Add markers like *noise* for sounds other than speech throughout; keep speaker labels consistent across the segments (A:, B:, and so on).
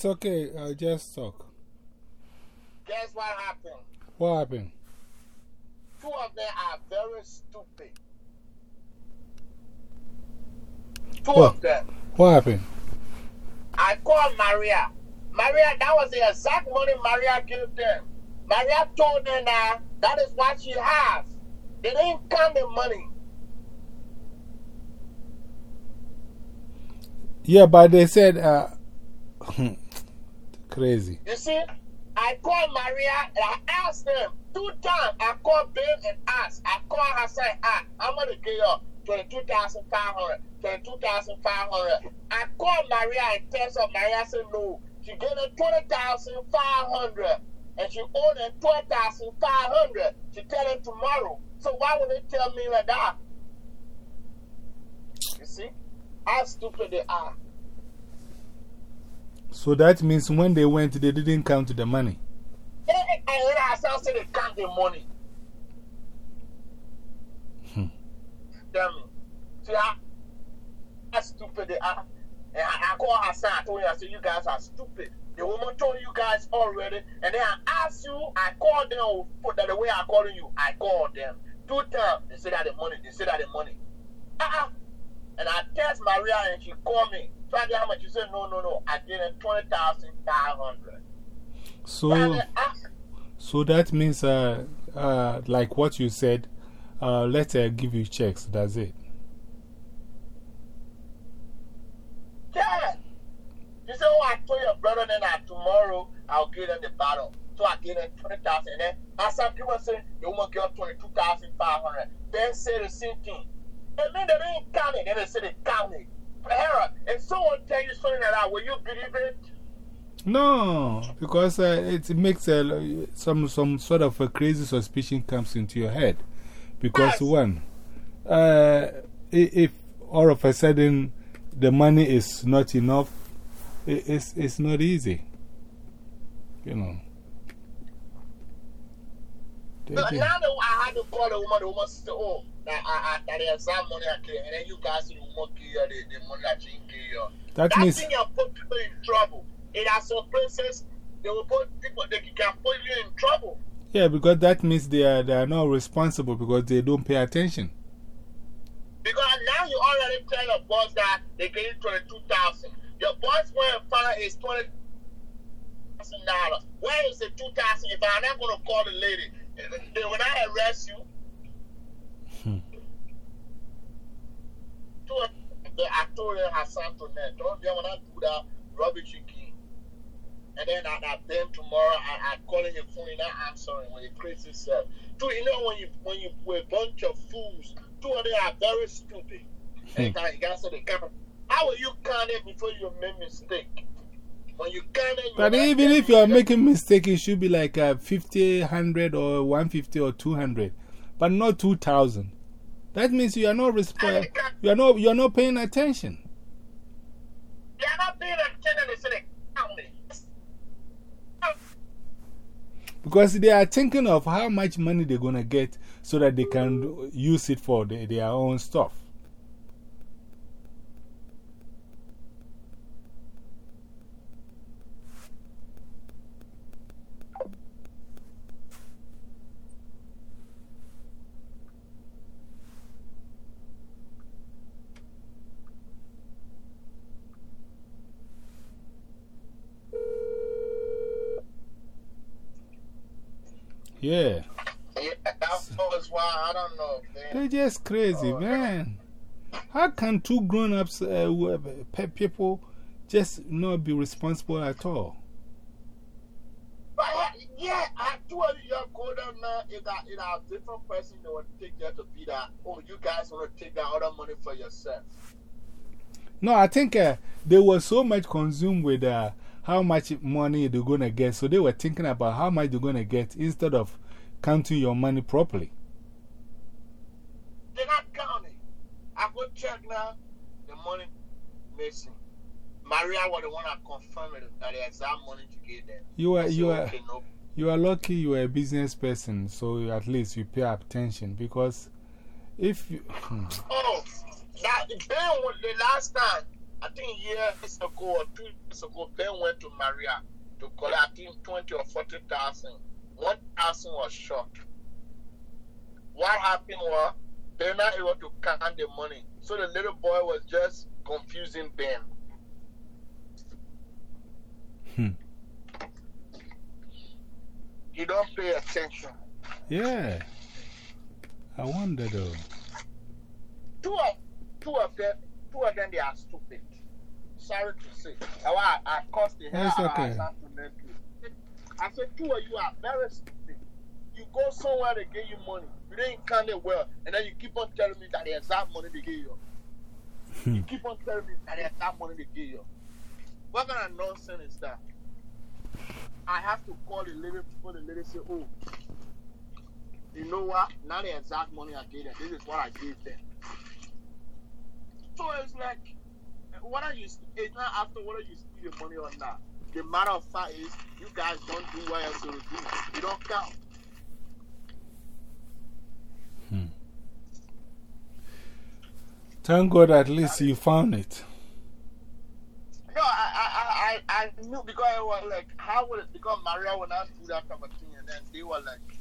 A: It's okay, I'll just talk.
B: Guess what happened?
A: What happened?
B: Two of them are very stupid. Two
A: What?
B: of them.
A: What happened?
B: I called Maria. Maria, that was the exact money Maria gave them. Maria told them that that is what she has. They didn't count the money.
A: Yeah, but they said, uh, *laughs* crazy.
B: You see, I called Maria and I asked them two times. I called Ben and ah, asked. I called Hassan and asked, how much they give you? 22,500. 22,500. I called Maria and text her. Maria said no. She gave them 20,500 and she owed them 12,500. She tell them tomorrow. So why would they tell me like that? You see? How stupid they are.
A: So that means when they went, they didn't count the money.
B: And then Hassan said they count the money.
A: Hmm.
B: Tell me. See how, how stupid they are? And I, I called Hassan, I told him, I said, you guys are stupid. The woman told you guys already, and then I asked you, I called them, put that the way I calling you, I called them. Two times, they said that the money, they said that the money. Uh-uh. And I text Maria and she called me. So I how much? She said, no, no, no. I gave her 20500
A: So,
B: uh,
A: so that means, uh, uh, like what you said, uh, let her give you checks. That's it.
B: Yeah. You say, oh, I told your brother then that tomorrow I'll give them the bottle. So I gave them 20000 And then as some people say, the woman got 22500 Then say the same thing. And then they didn't count it. Then they say they count it. Hera, if someone tell you something like that, will you believe it?
A: No, because uh, it makes uh, some, some sort of a crazy suspicion comes into your head. Because,
B: Yes.
A: one, uh, if all of a sudden the money is not enough, it's, it's not easy. You know. Did-
B: now that I had to call the woman, the woman said, oh, that, I, I, that there's some money I clear. And then you guys see the woman give you the, the money that she didn't give you.
A: That
B: That
A: means,
B: thing can put people in trouble. In are some places, they will put people, they can put you in trouble.
A: yeah, because that means they are, they are not responsible because they don't pay attention.
B: Because now you already tell your boss that they get you 22000 Your boss went and find is $20,000. Where is the 2000 if I'm not going to call the lady? They will not arrest you. The I told Hassan to them, don't they want to do that rubbish again. And then I, I then tomorrow I, I calling your phone and not answering when you crazy self. Two, you know when you when you with a bunch of fools, two of them are very stupid.
A: Hmm.
B: And you gotta say the camera. How will you count it before you make mistake?
A: But even if you are making mistake, it should be like uh, 50, 100 or 150 or 200, but not 2000. That means you are not resp- you are not you are not paying attention.
B: They are not paying attention. They say count it.
A: Because they are thinking of how much money they're going to get so that they can use it for the, their own stuff. Yeah.
B: Yeah, why I don't know. Man.
A: They're just crazy,
B: Oh,
A: man. How can two grown ups, uh, uh, pe- people, just not be responsible at all?
B: But yeah, I told you you're good now. If that different person they would take that to be that. Oh, you guys want to take that other money for yourself.
A: No, I think uh, they were so much consumed with uh, how much money they're going to get. So they were thinking about how much they're going to get instead of counting your money properly.
B: They're not counting. I go check now. The money missing. Maria was the one that confirmed that the exact money to give them.
A: You are, you are,
B: okay, no.
A: you are lucky you are a business person, so at least you pay attention because if you. hmm.
B: Oh, that the last time. I think years ago or two years ago, Ben went to Maria to collect, I think, 20 or 40,000. 1,000 was short. What happened was, they're not able to count the money. So the little boy was just confusing Ben.
A: Hmm.
B: He don't pay attention.
A: Yeah. I wonder though.
B: Two of, two of them, two of them, they are stupid. Sorry to say. I, I, caused the hell
A: okay.
B: out of Asante I said, two of you are very stupid. You go somewhere to get you money. You didn't count it well. And then you keep on telling me that the exact money they give you.
A: Hmm.
B: You keep on telling me that the exact money they give you. What kind of nonsense is that? I have to call the lady before the lady say, oh, you know what? Not the exact money I gave them. This is what I gave them. So it's like, whether you, it's not after whether you steal the money or not. The matter of fact is, you guys don't do what you're supposed to do. You don't count. Hmm.
A: Thank God at least you found it.
B: No, I, I, I, I knew because I was like, how would it, because Maria would not do that type of thing, and then they were like,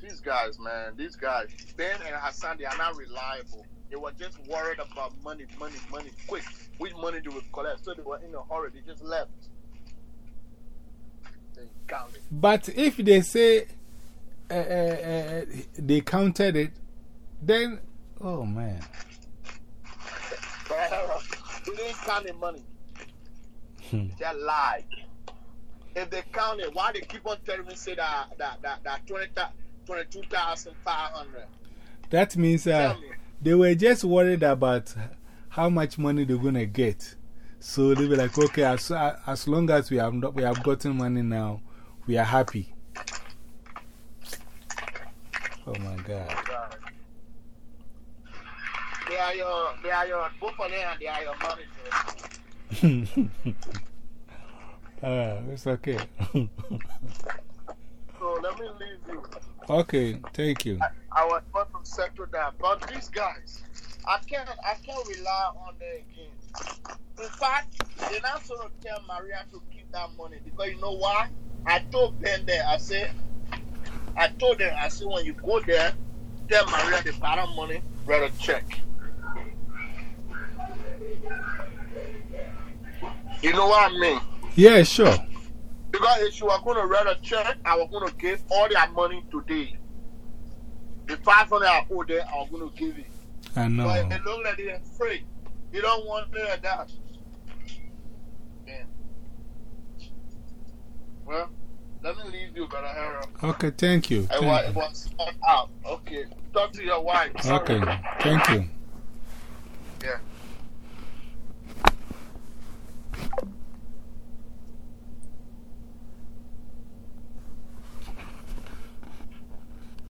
B: these guys, man, these guys, Ben and Hassan, they are not reliable. They were just worried about money, money, money, quick. Which money do we collect, so they were in a hurry. They just left. They counted.
A: But if they say uh, uh, uh, they counted it, then, oh man.
B: They didn't count the money.
A: Hmm.
B: They lied. If they counted, why they keep on telling me say that that that, that 20, 22,500?
A: That means uh,
B: Tell me.
A: They were just worried about how much money they're going to get. So they were like, okay, as, as long as we have, not, we have gotten money now, we are happy. Oh my God.
B: They are your, they are your, both of them, they are your managers. *laughs*
A: uh, it's okay.
B: So let me leave you.
A: okay, thank you.
B: I, I was going to settle down. But these guys, I can't I can't rely on them again. In fact, they're not going to tell Maria to keep that money because you know why? I told Ben there, I said, I told them, I said, when you go there, tell Maria the bottom money, write a check. You know what I mean?
A: Yeah, sure.
B: Because if you were going to write a check, I was going to give all their money today. The 500 I owe them, I'm going to give it.
A: I know.
B: But it look like they're free. You don't want it like that. Yeah. Well, let me leave you, Brother Harold.
A: Okay, thank you.
B: I
A: Thank
B: was,
A: you.
B: it was out. Okay. Talk to your wife. Sorry.
A: Okay, thank you.